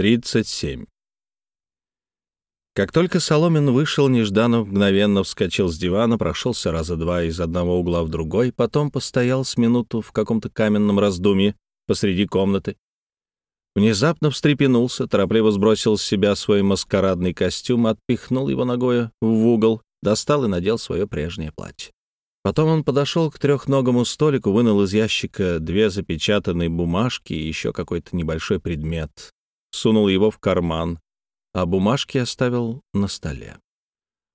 37. Как только Соломин вышел, Нежданов мгновенно вскочил с дивана, прошелся раза два из одного угла в другой, потом постоял с минуту в каком-то каменном раздумье посреди комнаты. Внезапно встрепенулся, торопливо сбросил с себя свой маскарадный костюм, отпихнул его ногою в угол, достал и надел свое прежнее платье. Потом он подошел к трехногому столику, вынул из ящика две запечатанные бумажки и еще какой-то небольшой предмет, сунул его в карман, а бумажки оставил на столе.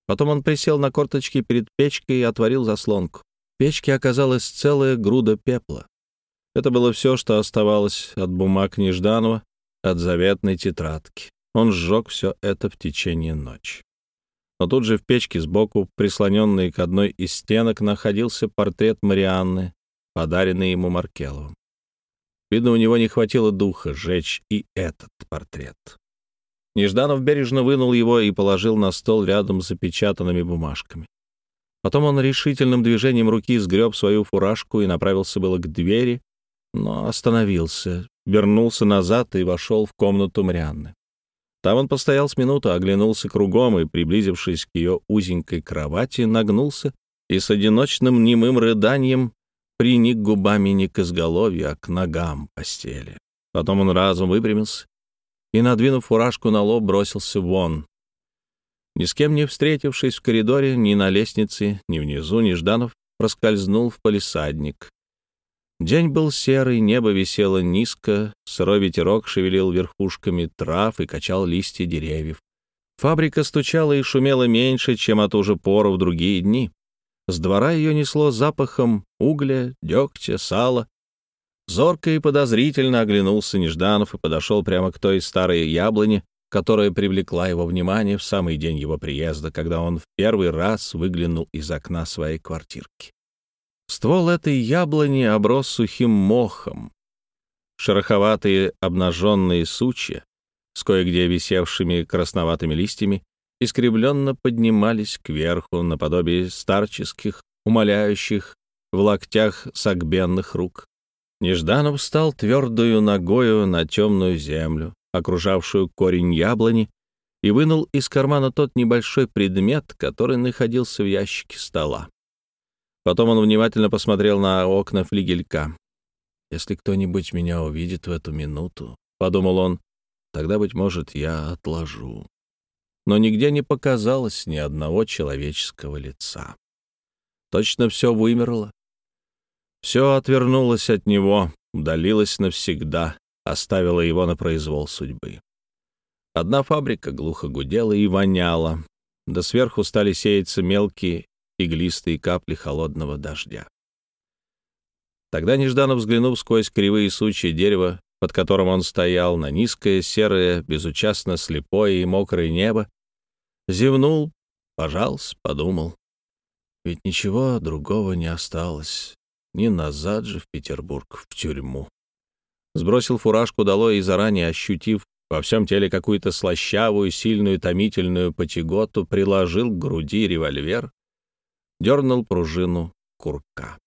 Потом он присел на корточки перед печкой и отворил заслонку. В печке оказалась целая груда пепла. Это было все, что оставалось от бумаг Нежданова, от заветной тетрадки. Он сжег все это в течение ночи. Но тут же в печке сбоку, прислоненный к одной из стенок, находился портрет Марианны, подаренный ему Маркеловым. Видно, у него не хватило духа сжечь и этот портрет. Нежданов бережно вынул его и положил на стол рядом с запечатанными бумажками. Потом он решительным движением руки сгреб свою фуражку и направился было к двери, но остановился, вернулся назад и вошел в комнату Марианны. Там он постоял с минуту, оглянулся кругом и, приблизившись к ее узенькой кровати, нагнулся и с одиночным немым рыданием приник губами не к изголовью, а к ногам постели. Потом он разум выпрямился и, надвинув фуражку на лоб, бросился вон. Ни с кем не встретившись в коридоре, ни на лестнице, ни внизу, ни Жданов проскользнул в палисадник. День был серый, небо висело низко, сырой ветерок шевелил верхушками трав и качал листья деревьев. Фабрика стучала и шумела меньше, чем от уже пору в другие дни. С двора ее несло запахом угля, дегтя, сала. Зорко и подозрительно оглянулся Нежданов и подошел прямо к той старой яблоне, которая привлекла его внимание в самый день его приезда, когда он в первый раз выглянул из окна своей квартирки. Ствол этой яблони оброс сухим мохом. Шероховатые обнаженные сучья с кое-где висевшими красноватыми листьями искривленно поднимались кверху наподобие старческих, умоляющих в локтях согбенных рук. Нежданов встал твердую ногою на темную землю, окружавшую корень яблони, и вынул из кармана тот небольшой предмет, который находился в ящике стола. Потом он внимательно посмотрел на окна флигелька. «Если кто-нибудь меня увидит в эту минуту», — подумал он, — «тогда, быть может, я отложу» но нигде не показалось ни одного человеческого лица. Точно все вымерло. Все отвернулось от него, удалилось навсегда, оставило его на произвол судьбы. Одна фабрика глухо гудела и воняла, да сверху стали сеяться мелкие иглистые капли холодного дождя. Тогда Нежданов, взглянув сквозь кривые сучья дерева, под которым он стоял, на низкое, серое, безучастно слепое и мокрое небо, Зевнул, пожался, подумал. Ведь ничего другого не осталось. Ни назад же в Петербург, в тюрьму. Сбросил фуражку долой и, заранее ощутив во всем теле какую-то слащавую, сильную, томительную потяготу, приложил к груди револьвер, дернул пружину курка.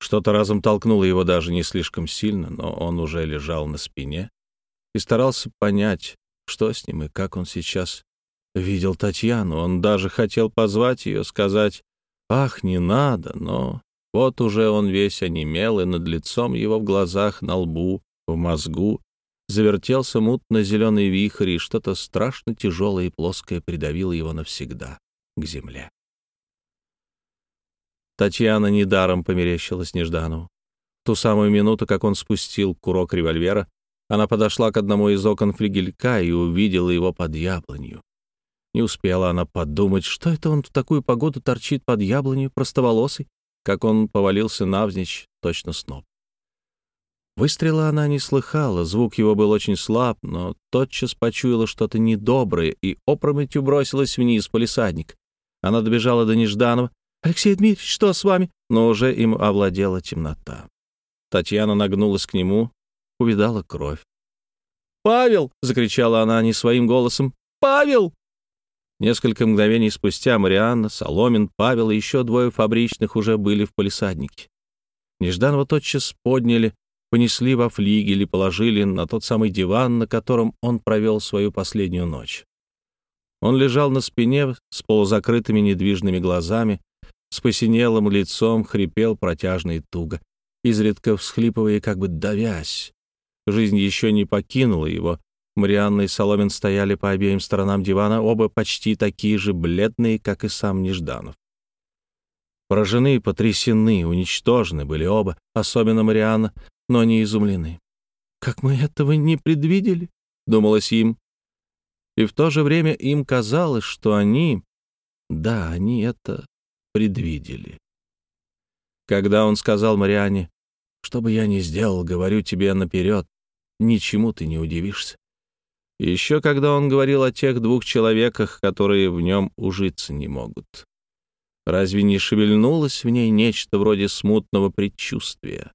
Что-то разом толкнуло его даже не слишком сильно, но он уже лежал на спине и старался понять, что с ним и как он сейчас видел Татьяну. Он даже хотел позвать ее, сказать «Ах, не надо», но вот уже он весь онемел, и над лицом его в глазах, на лбу, в мозгу завертелся мутно-зеленый вихрь, и что-то страшно тяжелое и плоское придавило его навсегда к земле. Татьяна недаром померещилась Нежданову. В ту самую минуту, как он спустил курок револьвера, она подошла к одному из окон флигелька и увидела его под яблонью. Не успела она подумать, что это он в такую погоду торчит под яблонью, простоволосый, как он повалился навзничь, точно сноп. Выстрела она не слыхала, звук его был очень слаб, но тотчас почуяла что-то недоброе и опрометью бросилась вниз по лисадник. Она добежала до Нежданова. «Алексей Дмитриевич, что с вами?» Но уже им овладела темнота. Татьяна нагнулась к нему, увидала кровь. «Павел!» — закричала она не своим голосом. «Павел!» Несколько мгновений спустя Марианна, Соломин, Павел и еще двое фабричных уже были в полисаднике. Нежданова тотчас подняли, понесли во флигель и положили на тот самый диван, на котором он провел свою последнюю ночь. Он лежал на спине с полузакрытыми недвижными глазами, с посинелым лицом, хрипел протяжно и туго, изредка всхлипывая как бы давясь. Жизнь еще не покинула его. Марианна и Соломин стояли по обеим сторонам дивана, оба почти такие же бледные, как и сам Нежданов. Поражены, потрясены, уничтожены были оба, особенно Марианна, но не изумлены. «Как мы этого не предвидели?» — думалось им. И в то же время им казалось, что они, да, они это предвидели. Когда он сказал Мариане, «Что бы я ни сделал, говорю тебе наперед, ничему ты не удивишься». еще когда он говорил о тех двух человеках, которые в нем ужиться не могут. Разве не шевельнулось в ней нечто вроде смутного предчувствия?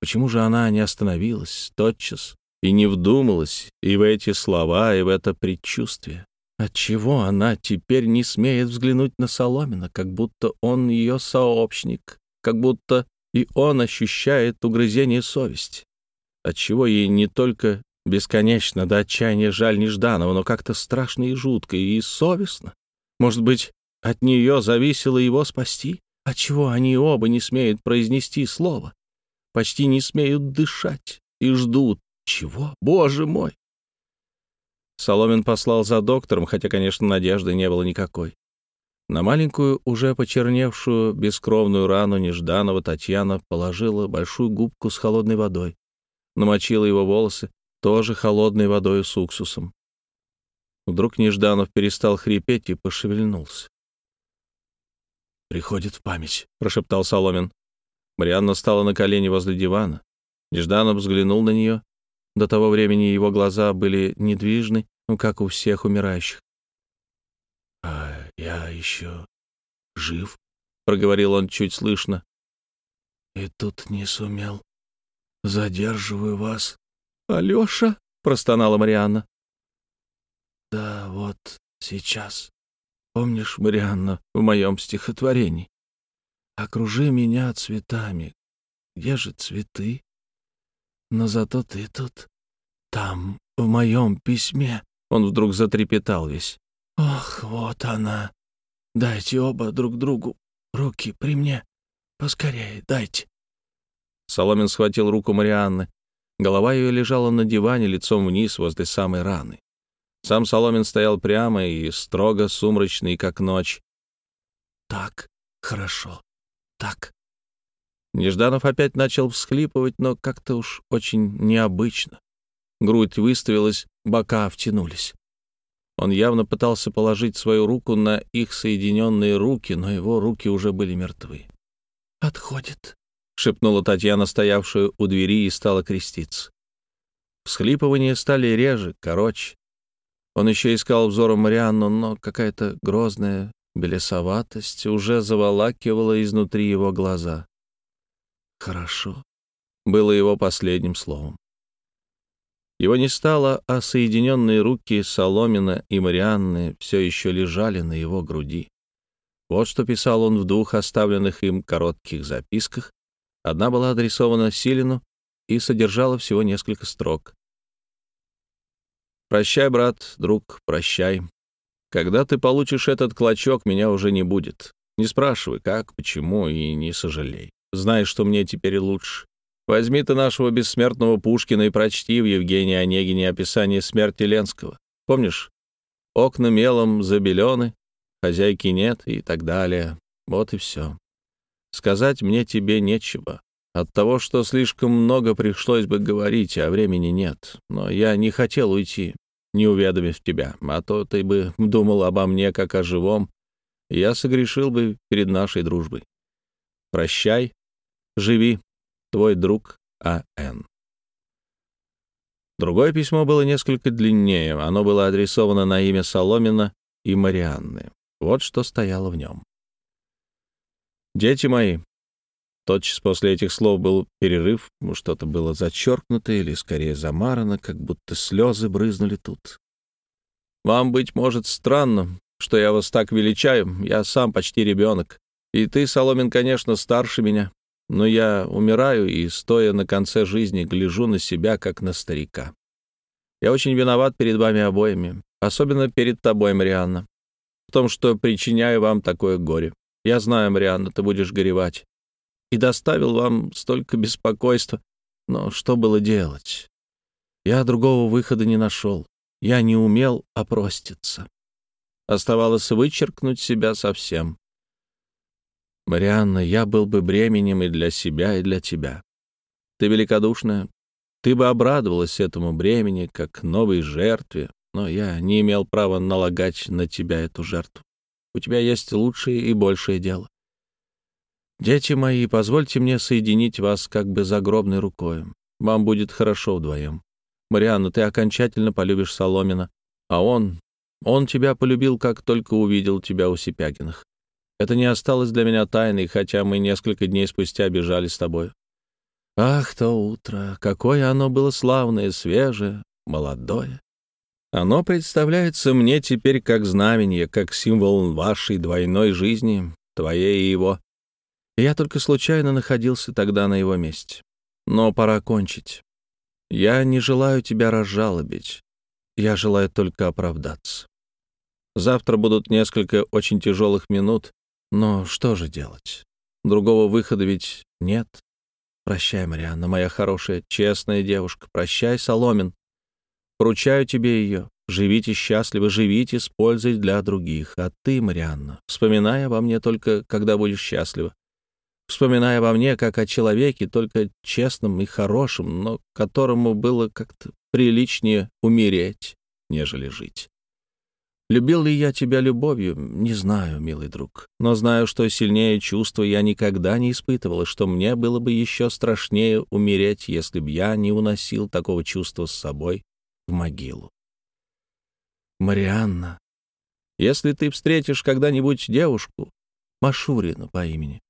Почему же она не остановилась тотчас и не вдумалась и в эти слова, и в это предчувствие? Отчего она теперь не смеет взглянуть на Соломина, как будто он ее сообщник, как будто и он ощущает угрызение совести? Отчего ей не только бесконечно до отчаяния жаль Нежданова, но как-то страшно и жутко, и совестно? Может быть, от нее зависело его спасти? Отчего они оба не смеют произнести слово? Почти не смеют дышать и ждут. Чего? Боже мой! Соломин послал за доктором, хотя, конечно, надежды не было никакой. На маленькую, уже почерневшую, бескровную рану Нежданова Татьяна положила большую губку с холодной водой, намочила его волосы, тоже холодной водой с уксусом. Вдруг Нежданов перестал хрипеть и пошевельнулся приходит в память», — прошептал Соломин. Марианна стала на колени возле дивана. Нежданов взглянул на нее. До того времени его глаза были недвижны, ну, как у всех умирающих. «А я еще жив», — проговорил он чуть слышно. «И тут не сумел. Задерживаю вас». «Алеша?» — простонала Марианна. «Да вот сейчас», Помнишь, Марианна, в моем стихотворении? «Окружи меня цветами. Где же цветы? Но зато ты тут, там, в моем письме». Он вдруг затрепетал весь. «Ох, вот она. Дайте оба друг другу руки при мне. Поскорее, дайте». Соломин схватил руку Марианны. Голова ее лежала на диване лицом вниз возле самой раны. Сам Соломин стоял прямо и строго сумрачный, как ночь. «Так, хорошо, так». Нежданов опять начал всхлипывать, но как-то уж очень необычно. Грудь выставилась, бока втянулись. Он явно пытался положить свою руку на их соединенные руки, но его руки уже были мертвы. «Отходит», — шепнула Татьяна, стоявшая у двери, и стала креститься. Всхлипывания стали реже, короче. Он еще искал взором Марианну, но какая-то грозная белесоватость уже заволакивала изнутри его глаза. «Хорошо», — было его последним словом. Его не стало, а соединенные руки Соломина и Марианны все еще лежали на его груди. Вот что писал он в двух оставленных им коротких записках. Одна была адресована Силину и содержала всего несколько строк. Прощай, брат, друг, прощай. Когда ты получишь этот клочок, меня уже не будет. Не спрашивай, как, почему, и не сожалей. Знай, что мне теперь лучше. Возьми ты нашего бессмертного Пушкина и прочти в Евгении Онегине описание смерти Ленского. Помнишь? Окна мелом забелены, хозяйки нет и так далее. Вот и все. Сказать мне тебе нечего. От того, что слишком много пришлось бы говорить, а времени нет. Но я не хотел уйти, не уведомив тебя, а то ты бы думал обо мне как о живом, я согрешил бы перед нашей дружбой. Прощай, живи, твой друг А.Н. Другое письмо было несколько длиннее. Оно было адресовано на имя Соломина и Марианны. Вот что стояло в нем. «Дети мои, Тотчас после этих слов был перерыв, что-то было зачеркнуто или, скорее, замарано, как будто слезы брызнули тут. «Вам, быть может, странно, что я вас так величаю, я сам почти ребенок. И ты, Соломин, конечно, старше меня. но я умираю и, стоя на конце жизни, гляжу на себя, как на старика. Я очень виноват перед вами обоими, особенно перед тобой, Марианна, в том, что причиняю вам такое горе. Я знаю, Марианна, ты будешь горевать. И доставил вам столько беспокойства. Но что было делать? Я другого выхода не нашел. Я не умел опроститься. Оставалось вычеркнуть себя совсем. Марианна, я был бы бременем и для себя, и для тебя. Ты великодушная. Ты бы обрадовалась этому бремени, как новой жертве, но я не имел права налагать на тебя эту жертву. У тебя есть лучшее и большее дело. Дети мои, позвольте мне соединить вас как бы загробной рукой. Вам будет хорошо вдвоем. Марианна, ты окончательно полюбишь Соломина, а он, он тебя полюбил, как только увидел тебя у Сипягиных. Это не осталось для меня тайной, хотя мы несколько дней спустя бежали с тобой. Ах, то утро! Какое оно было славное, свежее, молодое! Оно представляется мне теперь как знамение, как символ вашей двойной жизни, твоей и его. я только случайно находился тогда на его месте. Но пора кончить. Я не желаю тебя разжалобить. Я желаю только оправдаться. Завтра будут несколько очень тяжелых минут, но что же делать? Другого выхода ведь нет. Прощай, Марианна, моя хорошая, честная девушка. Прощай, Соломин. Поручаю тебе ее. Живите счастливо, живите с пользой для других. А ты, Марианна, вспоминай обо мне только, когда будешь счастлива. Вспоминай обо мне как о человеке, только честном и хорошем, но которому было как-то приличнее умереть, нежели жить. Любил ли я тебя любовью? Не знаю, милый друг. Но знаю, что сильнее чувства я никогда не испытывал, что мне было бы еще страшнее умереть, если б я не уносил такого чувства с собой в могилу. Марианна, если ты встретишь когда-нибудь девушку, Машурину по имени,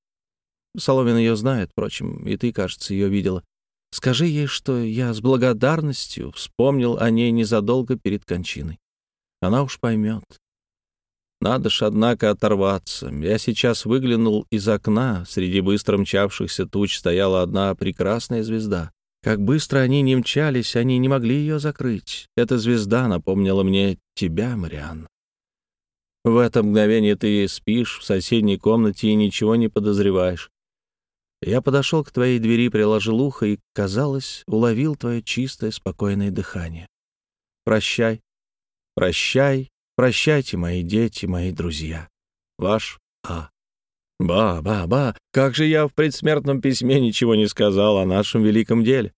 Соломин ее знает, впрочем, и ты, кажется, ее видела, скажи ей, что я с благодарностью вспомнил о ней незадолго перед кончиной. Она уж поймет. Надо ж, однако, оторваться. Я сейчас выглянул из окна. Среди быстро мчавшихся туч стояла одна прекрасная звезда. Как быстро они не мчались, они не могли ее закрыть. Эта звезда напомнила мне тебя, Мариан. В это мгновение ты спишь в соседней комнате и ничего не подозреваешь. Я подошел к твоей двери, приложил ухо и, казалось, уловил твое чистое, спокойное дыхание. Прощай, прощай, прощайте, мои дети, мои друзья. Ваш А. Ба, ба, ба, как же я в предсмертном письме ничего не сказал о нашем великом деле.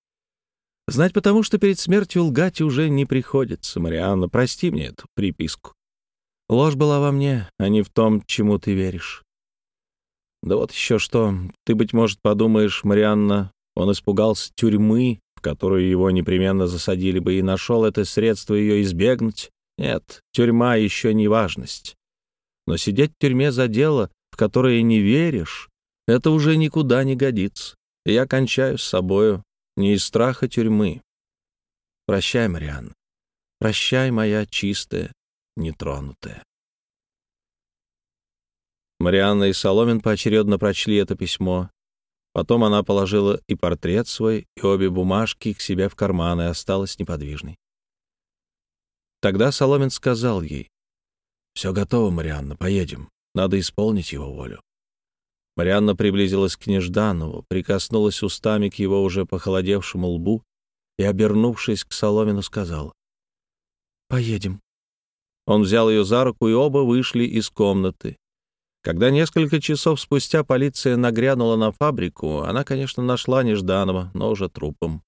Знать потому, что перед смертью лгать уже не приходится. Марианна, прости мне эту приписку. Ложь была во мне, а не в том, чему ты веришь. Да вот еще что. Ты, быть может, подумаешь, Марианна, он испугался тюрьмы, в которую его непременно засадили бы, и нашел это средство ее избегнуть. Нет, тюрьма еще не важность. Но сидеть в тюрьме за дело, в которое не веришь, это уже никуда не годится. Я кончаю с собою не из страха тюрьмы. Прощай, Марианна. Прощай, моя чистая, нетронутая. Марианна и Соломин поочередно прочли это письмо. Потом она положила и портрет свой, и обе бумажки к себе в карман и осталась неподвижной. Тогда Соломин сказал ей, «Все готово, Марианна, поедем. Надо исполнить его волю». Марианна приблизилась к Нежданову, прикоснулась устами к его уже похолодевшему лбу и, обернувшись к Соломину, сказала, «Поедем». Он взял ее за руку, и оба вышли из комнаты. Когда несколько часов спустя полиция нагрянула на фабрику, она, конечно, нашла Нежданова, но уже трупом.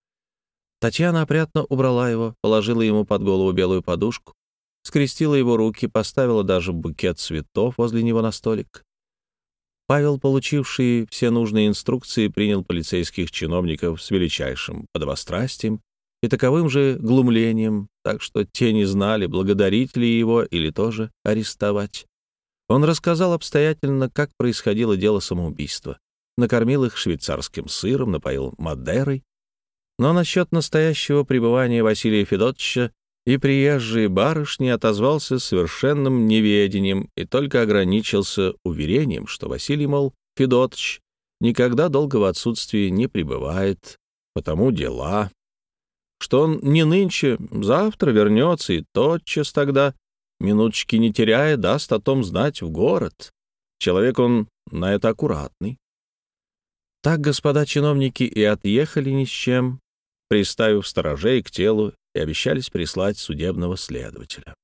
Татьяна опрятно убрала его, положила ему под голову белую подушку, скрестила его руки, поставила даже букет цветов возле него на столик. Павел, получивший все нужные инструкции, принял полицейских чиновников с величайшим подобострастием и таковым же глумлением, так что те не знали, благодарить ли его или тоже арестовать. Он рассказал обстоятельно, как происходило дело самоубийства. Накормил их швейцарским сыром, напоил Мадерой. Но насчет настоящего пребывания Василия Федотовича и приезжие барышни отозвался совершенным неведением и только ограничился уверением, что Василий, мол, Федотович никогда долго в отсутствии не пребывает, потому дела. Что он не нынче, завтра вернется и тотчас тогда, минуточки не теряя, даст о том знать в город. Человек он на это аккуратный. Так господа чиновники и отъехали ни с чем, приставив сторожей к телу и обещались прислать судебного следователя.